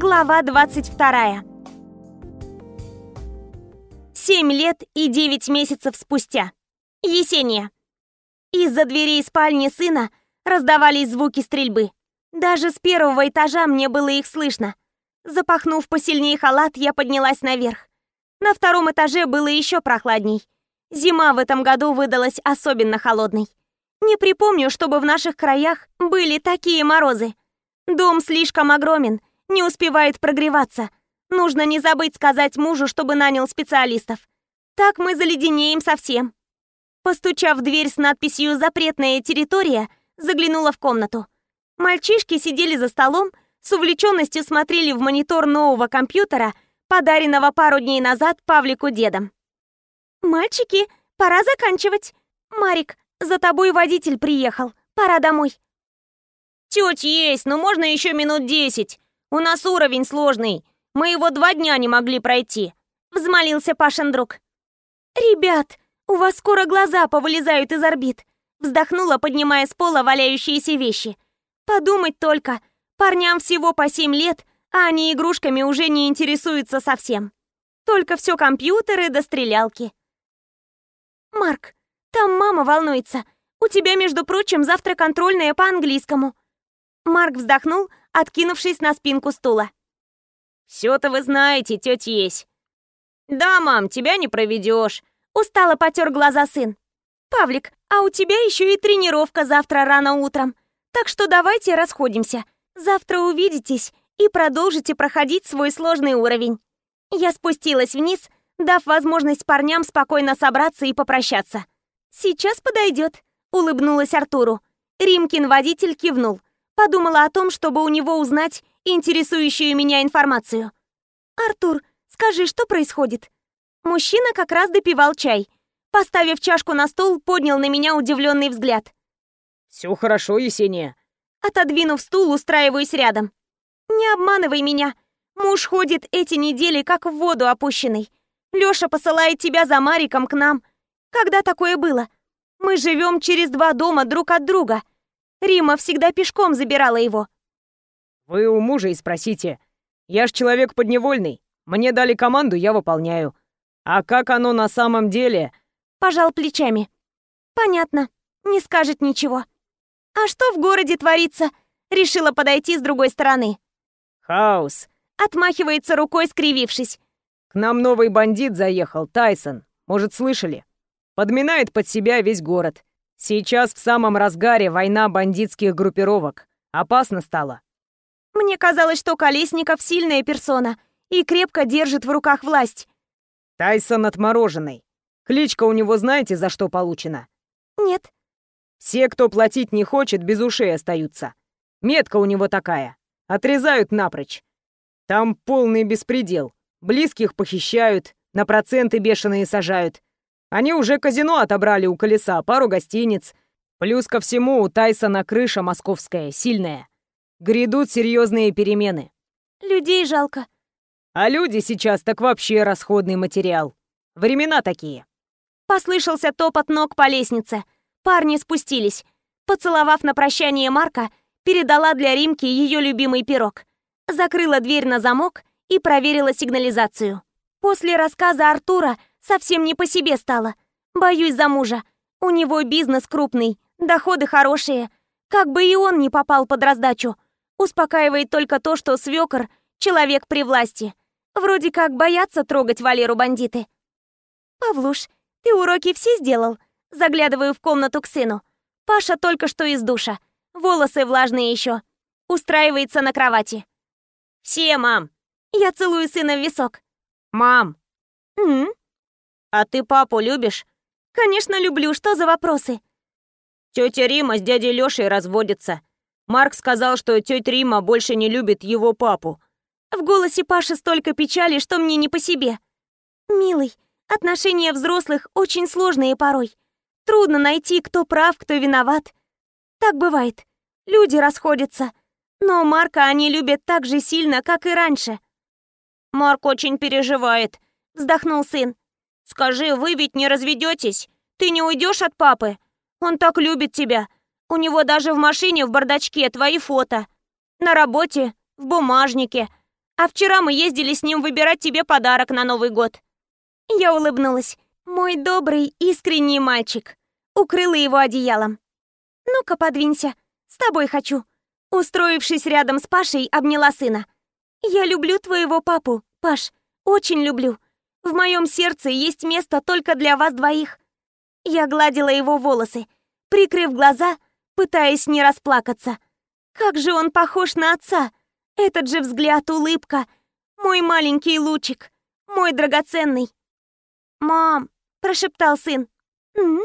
Глава 22. Семь лет и девять месяцев спустя. Есения. Из-за дверей спальни сына раздавались звуки стрельбы. Даже с первого этажа мне было их слышно. Запахнув посильнее халат, я поднялась наверх. На втором этаже было еще прохладней. Зима в этом году выдалась особенно холодной. Не припомню, чтобы в наших краях были такие морозы. Дом слишком огромен, не успевает прогреваться. Нужно не забыть сказать мужу, чтобы нанял специалистов. Так мы заледенеем совсем. Постучав в дверь с надписью «Запретная территория», заглянула в комнату. Мальчишки сидели за столом, с увлеченностью смотрели в монитор нового компьютера, подаренного пару дней назад Павлику дедом. «Мальчики, пора заканчивать. Марик, за тобой водитель приехал. Пора домой». «Тетя есть, но можно еще минут десять. У нас уровень сложный. Мы его два дня не могли пройти», — взмолился Пашин друг. «Ребят, у вас скоро глаза повылезают из орбит», — вздохнула, поднимая с пола валяющиеся вещи. «Подумать только, парням всего по семь лет, а они игрушками уже не интересуются совсем. Только все компьютеры да стрелялки». «Марк, там мама волнуется. У тебя, между прочим, завтра контрольная по английскому». Марк вздохнул, откинувшись на спинку стула. «Все-то вы знаете, тетя есть». «Да, мам, тебя не проведешь», — устало потер глаза сын. «Павлик, а у тебя еще и тренировка завтра рано утром. Так что давайте расходимся. Завтра увидитесь и продолжите проходить свой сложный уровень». Я спустилась вниз, дав возможность парням спокойно собраться и попрощаться. «Сейчас подойдет», — улыбнулась Артуру. Римкин водитель кивнул. Подумала о том, чтобы у него узнать интересующую меня информацию. «Артур, скажи, что происходит?» Мужчина как раз допивал чай. Поставив чашку на стол, поднял на меня удивленный взгляд. «Все хорошо, Есения». Отодвинув стул, устраиваюсь рядом. «Не обманывай меня. Муж ходит эти недели как в воду опущенный. Лёша посылает тебя за Мариком к нам. Когда такое было? Мы живем через два дома друг от друга. Рима всегда пешком забирала его. Вы у мужа и спросите. Я ж человек подневольный. Мне дали команду, я выполняю. А как оно на самом деле? Пожал плечами. Понятно. Не скажет ничего. А что в городе творится? Решила подойти с другой стороны. Хаос. Отмахивается рукой, скривившись. К нам новый бандит заехал, Тайсон. Может, слышали? Подминает под себя весь город. Сейчас в самом разгаре война бандитских группировок. Опасно стало. Мне казалось, что Колесников сильная персона и крепко держит в руках власть. Тайсон отмороженный. Кличка у него знаете, за что получена? Нет. Все, кто платить не хочет, без ушей остаются. Метка у него такая. Отрезают напрочь. Там полный беспредел. Близких похищают, на проценты бешеные сажают. Они уже казино отобрали у колеса, пару гостиниц. Плюс ко всему у Тайсона крыша московская, сильная. Грядут серьезные перемены. Людей жалко. А люди сейчас так вообще расходный материал. Времена такие. Послышался топот ног по лестнице. Парни спустились. Поцеловав на прощание Марка, передала для Римки ее любимый пирог. Закрыла дверь на замок и проверила сигнализацию. После рассказа Артура Совсем не по себе стало. Боюсь за мужа. У него бизнес крупный, доходы хорошие. Как бы и он не попал под раздачу. Успокаивает только то, что свекор — человек при власти. Вроде как боятся трогать Валеру бандиты. «Павлуш, ты уроки все сделал?» Заглядываю в комнату к сыну. Паша только что из душа. Волосы влажные еще. Устраивается на кровати. «Все, мам!» Я целую сына в висок. «Мам!» «М? «А ты папу любишь?» «Конечно люблю. Что за вопросы?» Тетя Рима с дядей Лешей разводится. Марк сказал, что тетя Рима больше не любит его папу. В голосе Паши столько печали, что мне не по себе. «Милый, отношения взрослых очень сложные порой. Трудно найти, кто прав, кто виноват. Так бывает. Люди расходятся. Но Марка они любят так же сильно, как и раньше». «Марк очень переживает», — вздохнул сын. Скажи, вы ведь не разведетесь? Ты не уйдешь от папы? Он так любит тебя. У него даже в машине в бардачке твои фото. На работе, в бумажнике. А вчера мы ездили с ним выбирать тебе подарок на Новый год». Я улыбнулась. Мой добрый, искренний мальчик. Укрыла его одеялом. «Ну-ка, подвинься. С тобой хочу». Устроившись рядом с Пашей, обняла сына. «Я люблю твоего папу, Паш. Очень люблю. В моем сердце есть место только для вас двоих». Я гладила его волосы, прикрыв глаза, пытаясь не расплакаться. Как же он похож на отца! Этот же взгляд, улыбка. Мой маленький лучик, мой драгоценный. «Мам!» – прошептал сын. «М?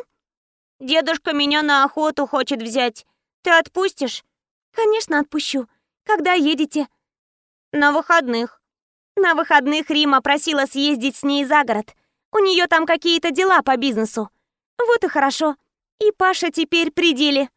«Дедушка меня на охоту хочет взять. Ты отпустишь?» «Конечно, отпущу. Когда едете?» «На выходных». На выходных Рима просила съездить с ней за город. У нее там какие-то дела по бизнесу. Вот и хорошо. И Паша теперь при деле.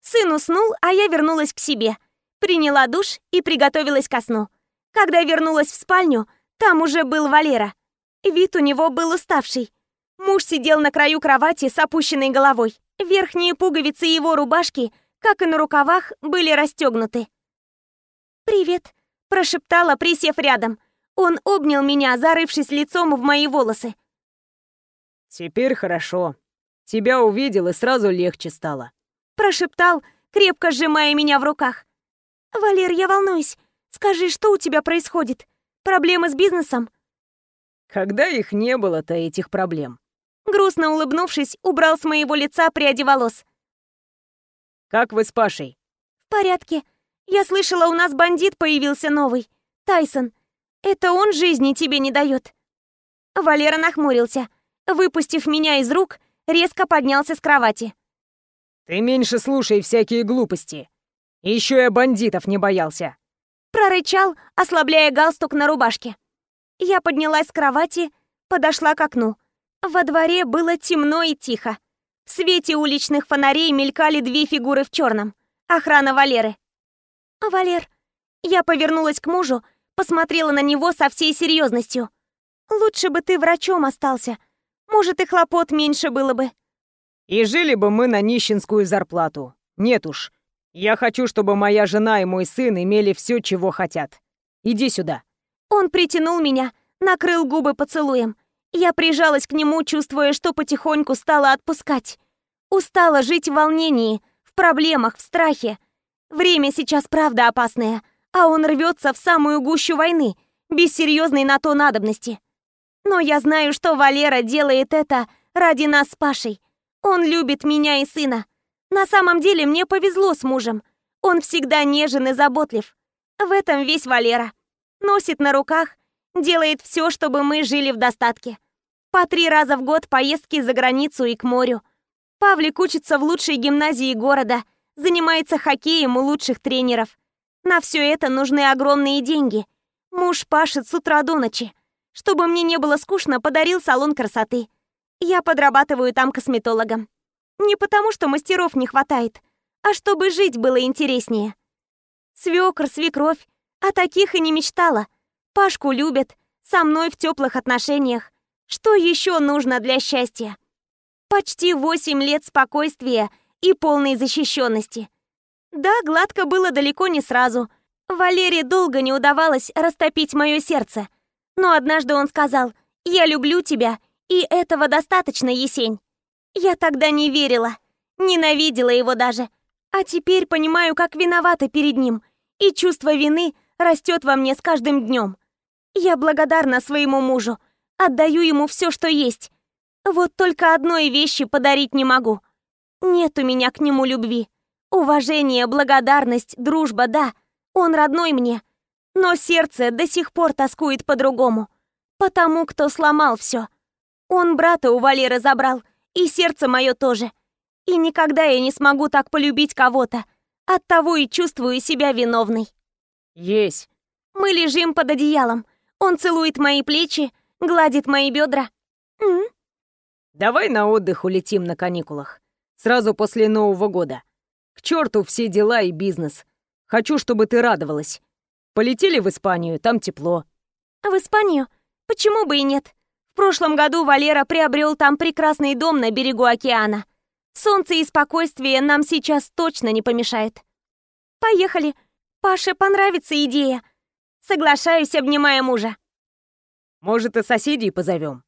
Сын уснул, а я вернулась к себе. Приняла душ и приготовилась ко сну. Когда вернулась в спальню, там уже был Валера. Вид у него был уставший. Муж сидел на краю кровати с опущенной головой. Верхние пуговицы его рубашки, как и на рукавах, были расстегнуты. «Привет», – прошептала, присев рядом. Он обнял меня, зарывшись лицом в мои волосы. «Теперь хорошо. Тебя увидел, и сразу легче стало», – прошептал, крепко сжимая меня в руках. «Валер, я волнуюсь. Скажи, что у тебя происходит? Проблемы с бизнесом?» Когда их не было-то, этих проблем? Грустно улыбнувшись, убрал с моего лица пряди волос. Как вы с Пашей? В порядке. Я слышала, у нас бандит появился новый. Тайсон. Это он жизни тебе не дает. Валера нахмурился. Выпустив меня из рук, резко поднялся с кровати. Ты меньше слушай всякие глупости. Еще я бандитов не боялся. Прорычал, ослабляя галстук на рубашке. Я поднялась с кровати, подошла к окну. Во дворе было темно и тихо. В свете уличных фонарей мелькали две фигуры в черном. Охрана Валеры. «Валер...» Я повернулась к мужу, посмотрела на него со всей серьезностью. «Лучше бы ты врачом остался. Может, и хлопот меньше было бы». «И жили бы мы на нищенскую зарплату. Нет уж. Я хочу, чтобы моя жена и мой сын имели все, чего хотят. Иди сюда». Он притянул меня, накрыл губы поцелуем. Я прижалась к нему, чувствуя, что потихоньку стала отпускать. Устала жить в волнении, в проблемах, в страхе. Время сейчас правда опасное, а он рвется в самую гущу войны, без серьезной на то надобности. Но я знаю, что Валера делает это ради нас с Пашей. Он любит меня и сына. На самом деле мне повезло с мужем. Он всегда нежен и заботлив. В этом весь Валера носит на руках, делает все, чтобы мы жили в достатке. По три раза в год поездки за границу и к морю. Павлик учится в лучшей гимназии города, занимается хоккеем у лучших тренеров. На все это нужны огромные деньги. Муж пашет с утра до ночи. Чтобы мне не было скучно, подарил салон красоты. Я подрабатываю там косметологом. Не потому, что мастеров не хватает, а чтобы жить было интереснее. Свекр, свекровь, о таких и не мечтала. Пашку любят, со мной в теплых отношениях. Что еще нужно для счастья? Почти восемь лет спокойствия и полной защищенности. Да, гладко было далеко не сразу. Валерии долго не удавалось растопить мое сердце. Но однажды он сказал «Я люблю тебя, и этого достаточно, Есень». Я тогда не верила, ненавидела его даже. А теперь понимаю, как виновата перед ним. И чувство вины – растет во мне с каждым днем. Я благодарна своему мужу, отдаю ему все, что есть. Вот только одной вещи подарить не могу. Нет у меня к нему любви. Уважение, благодарность, дружба, да, он родной мне. Но сердце до сих пор тоскует по-другому. Потому, кто сломал все. Он брата у Валеры забрал, и сердце мое тоже. И никогда я не смогу так полюбить кого-то. Оттого и чувствую себя виновной. Есть. Мы лежим под одеялом. Он целует мои плечи, гладит мои бедра. М? Давай на отдых улетим на каникулах. Сразу после Нового года. К черту все дела и бизнес. Хочу, чтобы ты радовалась. Полетели в Испанию, там тепло. В Испанию? Почему бы и нет? В прошлом году Валера приобрел там прекрасный дом на берегу океана. Солнце и спокойствие нам сейчас точно не помешает. Поехали. Паше понравится идея. Соглашаюсь, обнимая мужа. Может, и соседей позовем.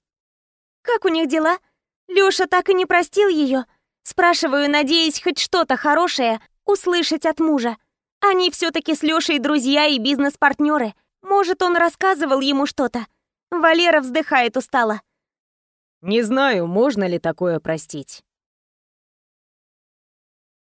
Как у них дела? Лёша так и не простил её. Спрашиваю, надеясь хоть что-то хорошее услышать от мужа. Они все-таки с Лешей друзья и бизнес-партнеры. Может, он рассказывал ему что-то. Валера вздыхает устало. Не знаю, можно ли такое простить.